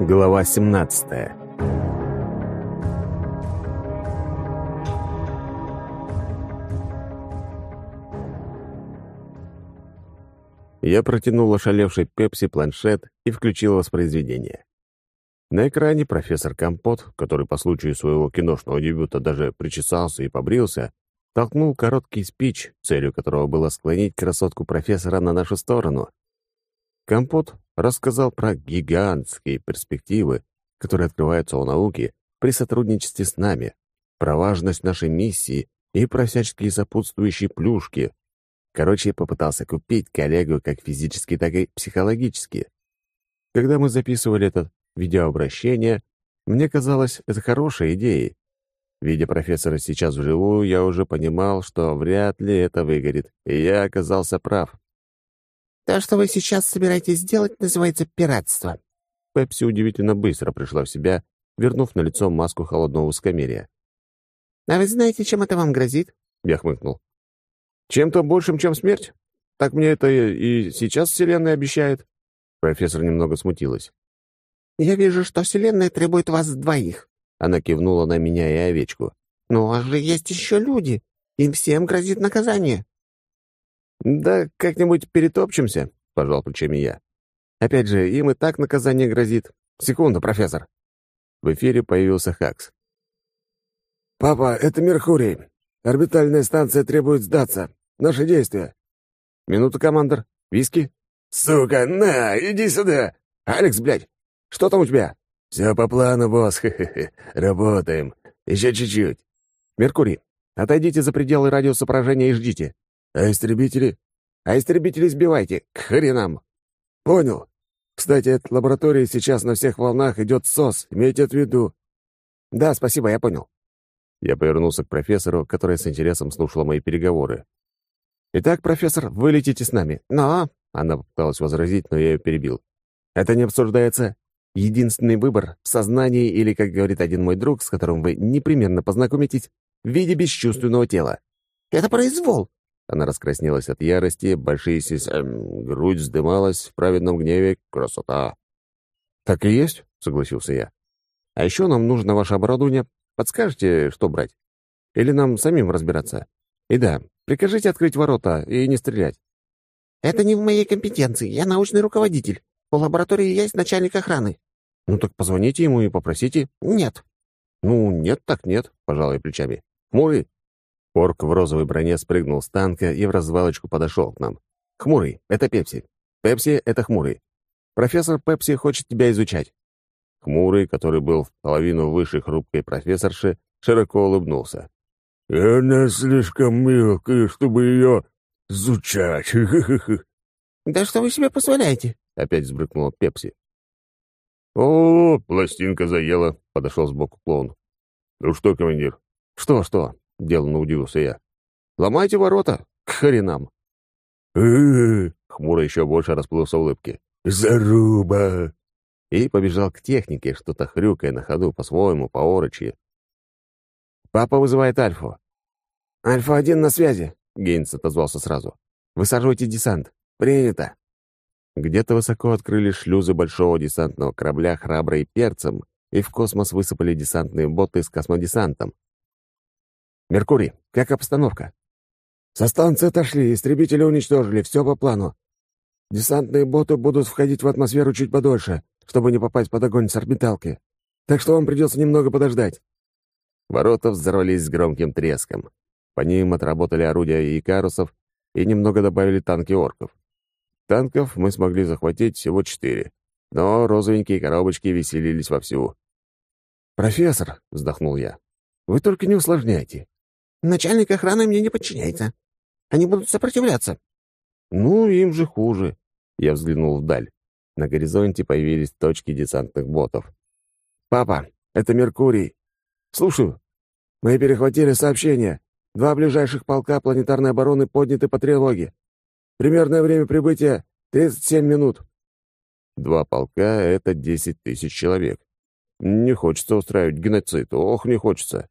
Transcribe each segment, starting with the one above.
Глава 17 Я протянул ошалевший Пепси планшет и включил воспроизведение. На экране профессор Компот, который по случаю своего киношного дебюта даже причесался и побрился, толкнул короткий спич, целью которого было склонить красотку профессора на нашу сторону. Компот рассказал про гигантские перспективы, которые открываются у науки при сотрудничестве с нами, про важность нашей миссии и про всяческие сопутствующие плюшки. Короче, попытался купить коллегу как физически, так и психологически. Когда мы записывали это видеообращение, мне казалось, это хорошей идеей. Видя профессора сейчас вживую, я уже понимал, что вряд ли это выгорит, и я оказался прав. То, что вы сейчас собираетесь сделать, называется пиратство». Пепси удивительно быстро пришла в себя, вернув на лицо маску холодного высокомерия. «А вы знаете, чем это вам грозит?» Я хмыкнул. «Чем-то большим, чем смерть? Так мне это и сейчас Вселенная обещает». Профессор немного смутилась. «Я вижу, что Вселенная требует вас двоих». Она кивнула на меня и овечку. «Ну, а же есть еще люди. Им всем грозит наказание». «Да как-нибудь перетопчемся», — пожал плечами я. «Опять же, им и так наказание грозит. Секунду, профессор». В эфире появился Хакс. «Папа, это Меркурий. Орбитальная станция требует сдаться. Наши действия». «Минуту, командор. Виски?» «Сука, на, иди сюда! Алекс, блядь, что там у тебя?» «Все по плану, босс. -хе -хе. Работаем. Еще чуть-чуть». «Меркурий, отойдите за пределы радиуса поражения и ждите. А истребители? А истребители сбивайте, к хренам. Понял. Кстати, от лаборатории сейчас на всех волнах идет СОС, имейте в виду. Да, спасибо, я понял. Я повернулся к профессору, который с интересом слушала мои переговоры. «Итак, профессор, вы летите с нами. Но...» Она попыталась возразить, но я ее перебил. «Это не обсуждается. Единственный выбор — в сознании или, как говорит один мой друг, с которым вы непременно познакомитесь, в виде бесчувственного тела». «Это произвол. Она раскраснелась от ярости, большие сись... Эм, грудь вздымалась в праведном гневе. Красота! «Так и есть», — согласился я. «А еще нам нужно ваше оборудование. Подскажете, что брать? Или нам самим разбираться? И да, прикажите открыть ворота и не стрелять». «Это не в моей компетенции. Я научный руководитель. У лаборатории есть начальник охраны». «Ну так позвоните ему и попросите». «Нет». «Ну, нет так нет», — пожалуй плечами. «Хмурый, Орк в розовой броне спрыгнул с танка и в развалочку подошел к нам. «Хмурый, это Пепси. Пепси — это Хмурый. Профессор Пепси хочет тебя изучать». Хмурый, который был в половину выше хрупкой профессорши, широко улыбнулся. «Она слишком мелкая, чтобы ее изучать. «Да что вы себе позволяете?» — опять взбрыкнула Пепси. «О, пластинка заела», — подошел сбоку клоун. «Ну что, командир?» «Что-что?» — деланно удивился я. «Ломайте ворота! К хренам!» «Э-э-э!» Хмуро еще больше расплылся в улыбке. «Заруба!» И побежал к технике, что-то хрюкая на ходу по-своему, по-орочьи. «Папа вызывает Альфу». «Альфа-1 на связи», — Гейнс отозвался сразу. «Высаживайте десант». «Принято». Где-то высоко открыли шлюзы большого десантного корабля «Храбрый перцем», и в космос высыпали десантные боты с космодесантом. «Меркурий, как обстановка?» «Со станции отошли, истребители уничтожили, все по плану. Десантные боты будут входить в атмосферу чуть подольше, чтобы не попасть под огонь с орбиталки. Так что вам придется немного подождать». Ворота взорвались с громким треском. По ним отработали орудия Икарусов и немного добавили танки орков. Танков мы смогли захватить всего четыре, но розовенькие коробочки веселились вовсю. «Профессор», — вздохнул я, — «вы только не усложняйте. Начальник охраны мне не подчиняется. Они будут сопротивляться». «Ну, им же хуже». Я взглянул вдаль. На горизонте появились точки десантных ботов. «Папа, это Меркурий. Слушаю. Мы перехватили сообщение. Два ближайших полка планетарной обороны подняты по тревоге. Примерное время прибытия — 37 минут». Два полка — это 10 тысяч человек. Не хочется устраивать геноцид. Ох, не хочется.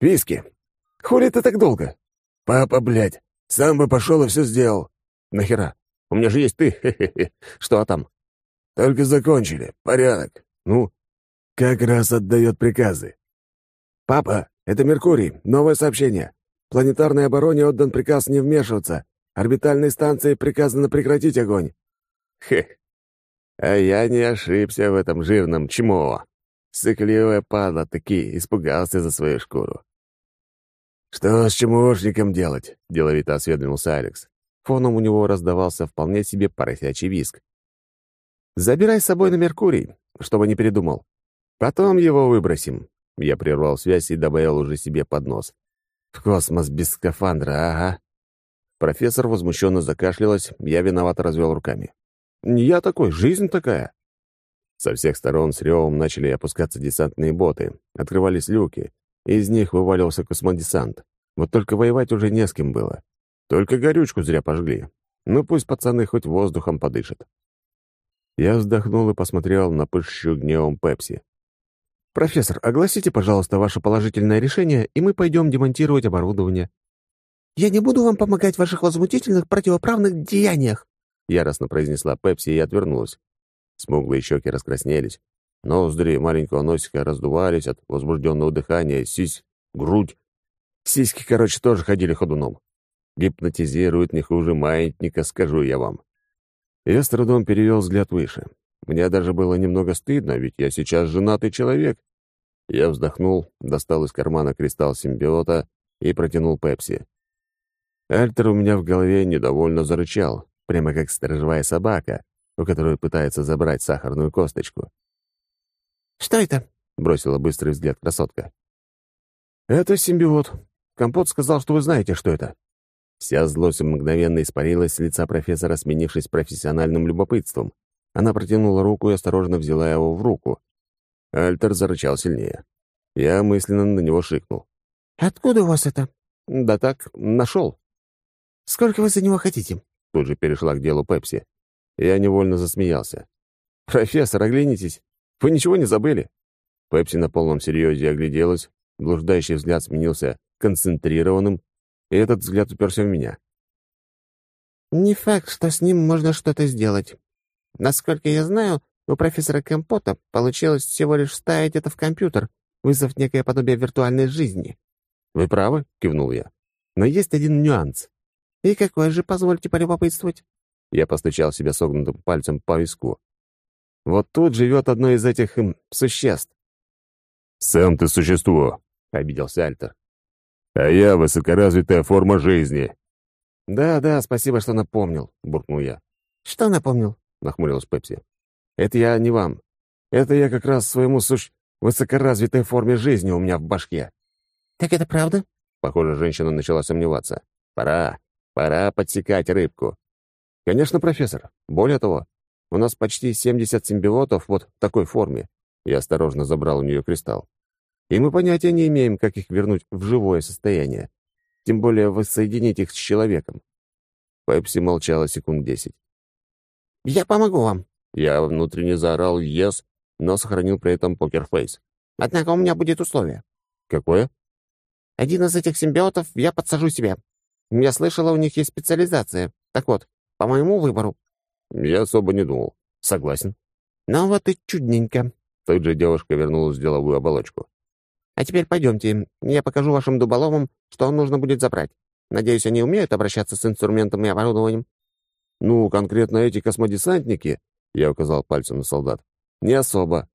«Виски, Хули ты так долго?» «Папа, блядь, сам бы пошел и все сделал». «Нахера? У меня же есть ты. Что там?» «Только закончили. Порядок. Ну, как раз отдает приказы. «Папа, это Меркурий. Новое сообщение. Планетарной обороне отдан приказ не вмешиваться. Орбитальной станции приказано прекратить огонь». Хех. А я не ошибся в этом жирном чмо. Сыкливая падла таки испугался за свою шкуру. «Что с чмошником делать?» — деловито осведомился Алекс. Фоном у него раздавался вполне себе поросячий виск. «Забирай с собой на Меркурий, чтобы не передумал. Потом его выбросим». Я прервал связь и добавил уже себе под нос. «В космос без скафандра, ага». Профессор возмущенно закашлялась, я виновато развел руками. «Не я такой, жизнь такая». Со всех сторон с ревом начали опускаться десантные боты, открывались люки, и из них вываливался космодесант. Вот только воевать уже не с кем было. Только горючку зря пожгли. Ну пусть пацаны хоть воздухом подышат. Я вздохнул и посмотрел на пышущую гневом Пепси. «Профессор, огласите, пожалуйста, ваше положительное решение, и мы пойдем демонтировать оборудование». «Я не буду вам помогать в ваших возмутительных противоправных деяниях», — яростно произнесла Пепси и отвернулась. Смуглые щеки раскраснелись, ноздри маленького носика раздувались от возбужденного дыхания, сись, грудь. Сиськи, короче, тоже ходили ходуном. Гипнотизирует не хуже маятника, скажу я вам. Я с трудом перевел взгляд выше. Мне даже было немного стыдно, ведь я сейчас женатый человек. Я вздохнул, достал из кармана кристалл симбиота и протянул Пепси. Альтер у меня в голове недовольно зарычал, прямо как сторожевая собака, у которой пытается забрать сахарную косточку. «Что это?» — бросила быстрый взгляд красотка. «Это симбиот. Компот сказал, что вы знаете, что это». Вся злость мгновенно испарилась с лица профессора, сменившись профессиональным любопытством. Она протянула руку и осторожно взяла его в руку. Альтер зарычал сильнее. Я мысленно на него шикнул. «Откуда у вас это?» «Да так, нашел». «Сколько вы за него хотите?» Тут же перешла к делу Пепси. Я невольно засмеялся. «Профессор, оглянитесь. Вы ничего не забыли?» Пепси на полном серьезе огляделась, блуждающий взгляд сменился концентрированным, и этот взгляд уперся в меня. «Не факт, что с ним можно что-то сделать. Насколько я знаю, у профессора Компота получилось всего лишь вставить это в компьютер, вызвав некое подобие виртуальной жизни». «Вы правы», — кивнул я. «Но есть один нюанс». «И какой же, позвольте полюбопытствовать?» Я постучал себя согнутым пальцем по виску. «Вот тут живет одно из этих им, существ». «Сам ты существо», — обиделся Альтер. «А я высокоразвитая форма жизни». «Да, да, спасибо, что напомнил», — буркнул я. «Что напомнил?» — нахмурилась Пепси. «Это я не вам. Это я как раз своему суш... высокоразвитой форме жизни у меня в башке». «Так это правда?» Похоже, женщина начала сомневаться. «Пора, пора подсекать рыбку». «Конечно, профессор. Более того, у нас почти 70 симбиотов вот в такой форме». Я осторожно забрал у нее кристалл. И мы понятия не имеем, как их вернуть в живое состояние. Тем более воссоединить их с человеком. Пепси молчала секунд десять. «Я помогу вам». Я внутренне заорал «Yes», но сохранил при этом покерфейс. «Однако у меня будет условие». «Какое?» «Один из этих симбиотов я подсажу себе. Я слышала, у них есть специализация. Так вот, по моему выбору». Я особо не думал. Согласен. «Ну вот и чудненько». Тут же девушка вернулась в деловую оболочку. А теперь пойдемте, я покажу вашим дуболомам, что нужно будет забрать. Надеюсь, они умеют обращаться с инструментом и оборудованием». «Ну, конкретно эти космодесантники», — я указал пальцем на солдат, — «не особо.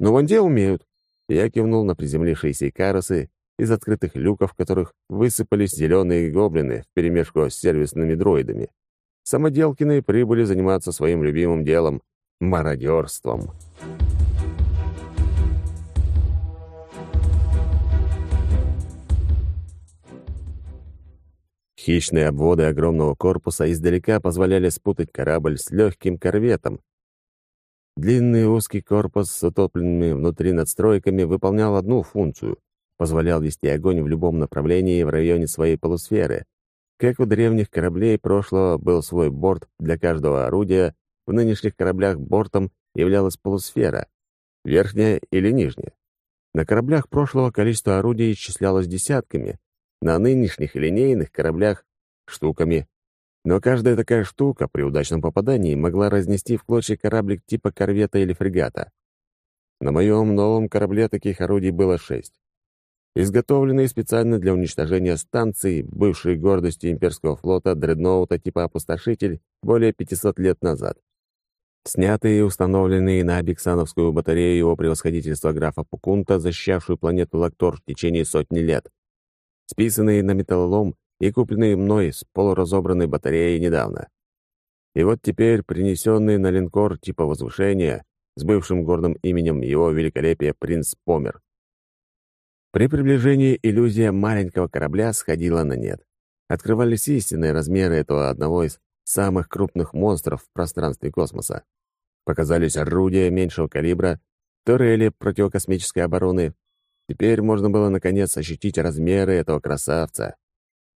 Но вон те умеют». Я кивнул на приземлившиеся икаросы, из открытых люков которых высыпались зеленые гоблины вперемешку с сервисными дроидами. Самоделкины прибыли заниматься своим любимым делом — мародерством. Хищные обводы огромного корпуса издалека позволяли спутать корабль с легким корветом. Длинный узкий корпус с утопленными внутри надстройками выполнял одну функцию — позволял вести огонь в любом направлении в районе своей полусферы. Как у древних кораблей прошлого был свой борт для каждого орудия, в нынешних кораблях бортом являлась полусфера, верхняя или нижняя. На кораблях прошлого количество орудий исчислялось десятками, на нынешних линейных кораблях — штуками. Но каждая такая штука при удачном попадании могла разнести в клочья кораблик типа корвета или фрегата. На моем новом корабле таких орудий было шесть. Изготовленные специально для уничтожения станций, бывшей гордости имперского флота дредноута типа «Опустошитель» более 500 лет назад. Снятые и установленные на Биксановскую батарею его превосходительства графа Пукунта, защищавшую планету Лактор в течение сотни лет. Списанные на металлолом и купленные мной с полуразобранной батареей недавно. И вот теперь принесенные на линкор типа возвышения с бывшим гордым именем его великолепия принц Помер. При приближении иллюзия маленького корабля сходила на нет. Открывались истинные размеры этого одного из самых крупных монстров в пространстве космоса. Показались орудия меньшего калибра, турели противокосмической обороны. Теперь можно было, наконец, ощутить размеры этого красавца.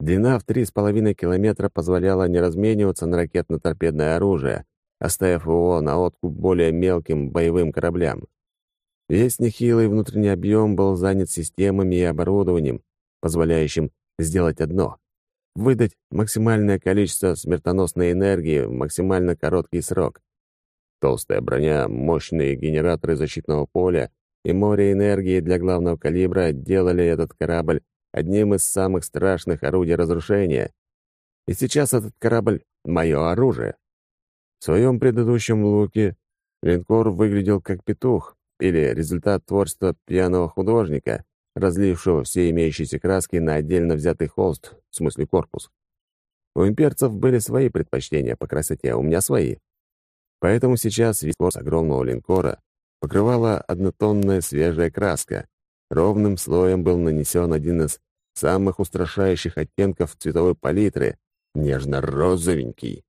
Длина в три с половиной километра позволяла не размениваться на ракетно-торпедное оружие, оставив его на откуп более мелким боевым кораблям. Весь нехилый внутренний объем был занят системами и оборудованием, позволяющим сделать одно — выдать максимальное количество смертоносной энергии в максимально короткий срок. Толстая броня, мощные генераторы защитного поля и море энергии для главного калибра делали этот корабль одним из самых страшных орудий разрушения. И сейчас этот корабль — мое оружие. В своем предыдущем луке линкор выглядел как петух или результат творчества пьяного художника, разлившего все имеющиеся краски на отдельно взятый холст, в смысле корпус. У имперцев были свои предпочтения по красоте, а у меня свои. Поэтому сейчас весь корпус огромного линкора покрывала однотонная свежая краска. Ровным слоем был нанесен один из самых устрашающих оттенков цветовой палитры — нежно-розовенький.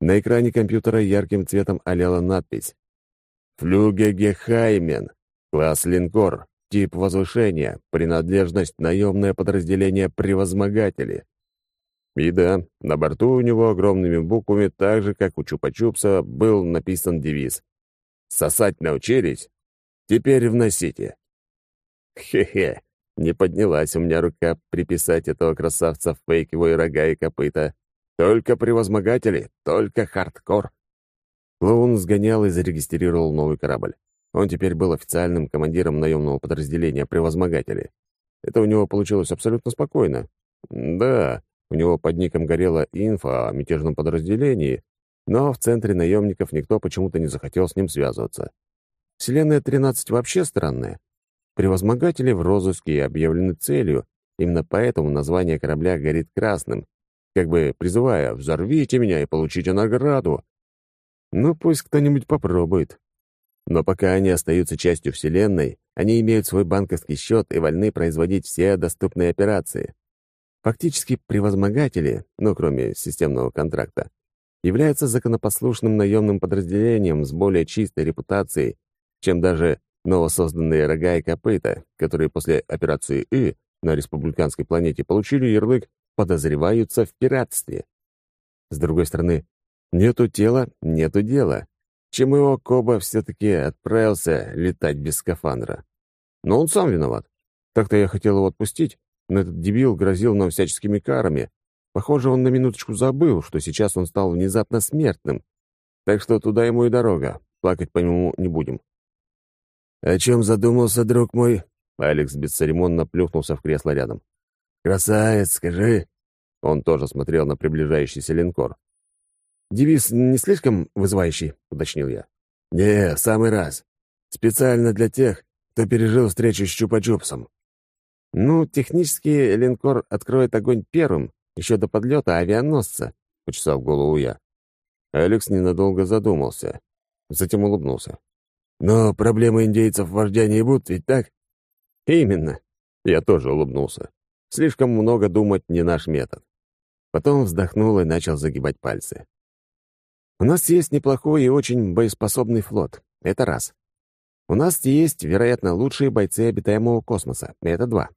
На экране компьютера ярким цветом олела надпись «Флюге Гехаймен, класс линкор, тип возвышения, принадлежность наемное подразделение превозмогатели». И да, на борту у него огромными буквами, так же, как у Чупа-Чупса, был написан девиз «Сосать научились? Теперь вносите». Хе-хе, не поднялась у меня рука приписать этого красавца в фейковые рога и копыта. Только превозмогатели, только хардкор. Клоун сгонял и зарегистрировал новый корабль. Он теперь был официальным командиром наемного подразделения «Превозмогатели». Это у него получилось абсолютно спокойно. Да, у него под ником горела инфа о мятежном подразделении, но в центре наемников никто почему-то не захотел с ним связываться. Вселенная 13 вообще странная. Превозмогатели в розыске и объявлены целью, именно поэтому название корабля горит красным, как бы призывая «взорвите меня и получите награду». Ну, пусть кто-нибудь попробует. Но пока они остаются частью Вселенной, они имеют свой банковский счет и вольны производить все доступные операции. Фактически превозмогатели, ну, кроме системного контракта, являются законопослушным наемным подразделением с более чистой репутацией, чем даже новосозданные рога и копыта, которые после операции «И» на республиканской планете получили ярлык «подозреваются в пиратстве». С другой стороны, нету тела — нету дела, чем его Коба все-таки отправился летать без скафандра. Но он сам виноват. Так-то я хотел его отпустить, но этот дебил грозил нам всяческими карами. Похоже, он на минуточку забыл, что сейчас он стал внезапно смертным. Так что туда ему и дорога. Плакать по нему не будем. «О чем задумался, друг мой?» Алекс бесцеремонно плюхнулся в кресло рядом. «Красавец, скажи!» Он тоже смотрел на приближающийся линкор. «Девиз не слишком вызывающий?» — уточнил я. «Не, самый раз. Специально для тех, кто пережил встречу с Чупа-Чупсом. «Ну, технически линкор откроет огонь первым, еще до подлета авианосца», — почесал голову я. Алекс ненадолго задумался, затем улыбнулся. «Но проблемы индейцев вождя не будут, ведь так?» «Именно». Я тоже улыбнулся. Слишком много думать не наш метод. Потом вздохнул и начал загибать пальцы. «У нас есть неплохой и очень боеспособный флот. Это раз. У нас есть, вероятно, лучшие бойцы обитаемого космоса. Это два.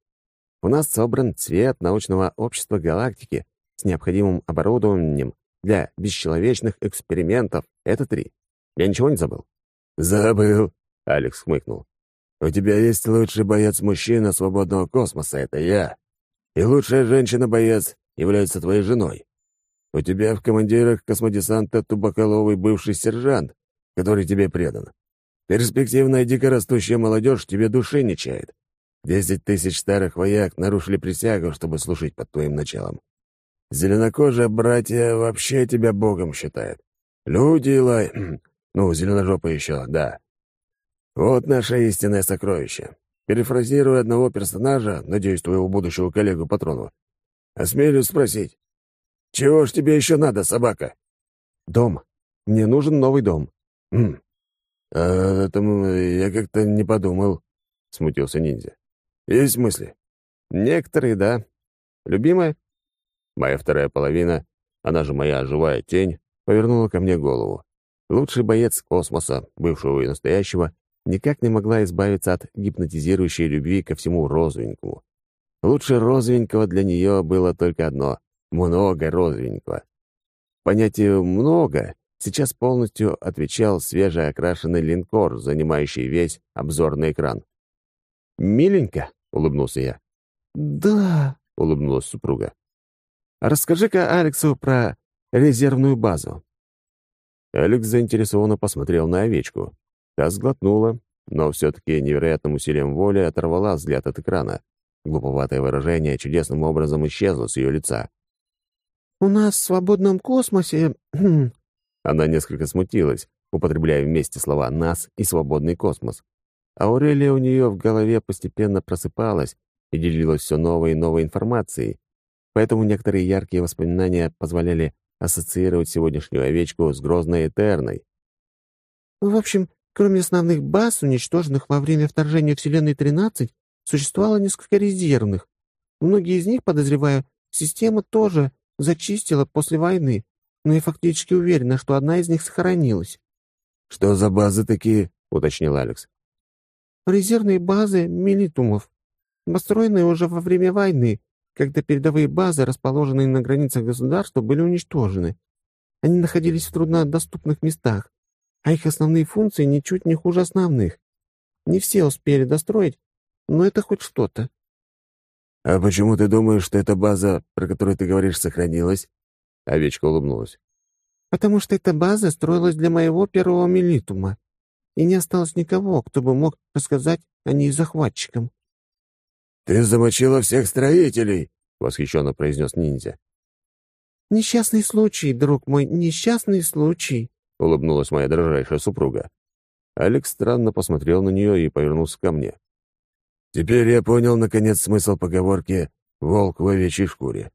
У нас собран цвет научного общества галактики с необходимым оборудованием для бесчеловечных экспериментов. Это три. Я ничего не забыл?» «Забыл», — Алекс хмыкнул. «У тебя есть лучший боец-мужчина свободного космоса, это я. И лучшая женщина-боец является твоей женой. У тебя в командирах космодесанта тубоколовый бывший сержант, который тебе предан. Перспективная дикорастущая молодежь тебе души не чает. Десять тысяч старых вояк нарушили присягу, чтобы служить под твоим началом. Зеленокожие братья вообще тебя богом считают. Люди, лай... ну, зеленожопы еще, да. Вот наше истинное сокровище. Перефразируя одного персонажа, надеюсь, твоего будущего коллегу Патрону, осмелюсь спросить, чего ж тебе еще надо, собака? Дом. Мне нужен новый дом. Хм. А этом я как-то не подумал, смутился ниндзя. Есть мысли? Некоторые, да. Любимая? Моя вторая половина, она же моя живая тень, повернула ко мне голову. Лучший боец космоса, бывшего и настоящего, никак не могла избавиться от гипнотизирующей любви ко всему розовенькому. Лучше розовенького для нее было только одно — много розовенького. Понятие «много» сейчас полностью отвечал свежеокрашенный линкор, занимающий весь обзорный экран. «Миленько», — улыбнулся я. «Да», — улыбнулась супруга. «Расскажи-ка Алексу про резервную базу». Алекс заинтересованно посмотрел на овечку. Та сглотнула, но все-таки невероятным усилием воли оторвала взгляд от экрана. Глуповатое выражение чудесным образом исчезло с ее лица. «У нас в свободном космосе...» Она несколько смутилась, употребляя вместе слова «нас» и «свободный космос». Аурелия у нее в голове постепенно просыпалась и делилась все новой и новой информацией, поэтому некоторые яркие воспоминания позволяли ассоциировать сегодняшнюю овечку с грозной Этерной. «В общем, кроме основных баз, уничтоженных во время вторжения Вселенной-13, существовало несколько резервных. Многие из них, подозреваю, система тоже зачистила после войны, но я фактически уверена, что одна из них сохранилась». «Что за базы такие?» — уточнил Алекс резервные базы милитумов, построенные уже во время войны, когда передовые базы, расположенные на границах государства, были уничтожены. Они находились в труднодоступных местах, а их основные функции ничуть не хуже основных. Не все успели достроить, но это хоть что-то. «А почему ты думаешь, что эта база, про которую ты говоришь, сохранилась?» Овечка улыбнулась. «Потому что эта база строилась для моего первого милитума и не осталось никого, кто бы мог рассказать о ней захватчикам. «Ты замочила всех строителей!» — восхищенно произнес ниндзя. «Несчастный случай, друг мой, несчастный случай!» — улыбнулась моя дрожайшая супруга. Алекс странно посмотрел на нее и повернулся ко мне. «Теперь я понял, наконец, смысл поговорки «волк в овечьей шкуре».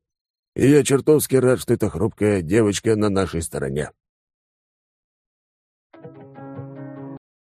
И я чертовски рад, что эта хрупкая девочка на нашей стороне».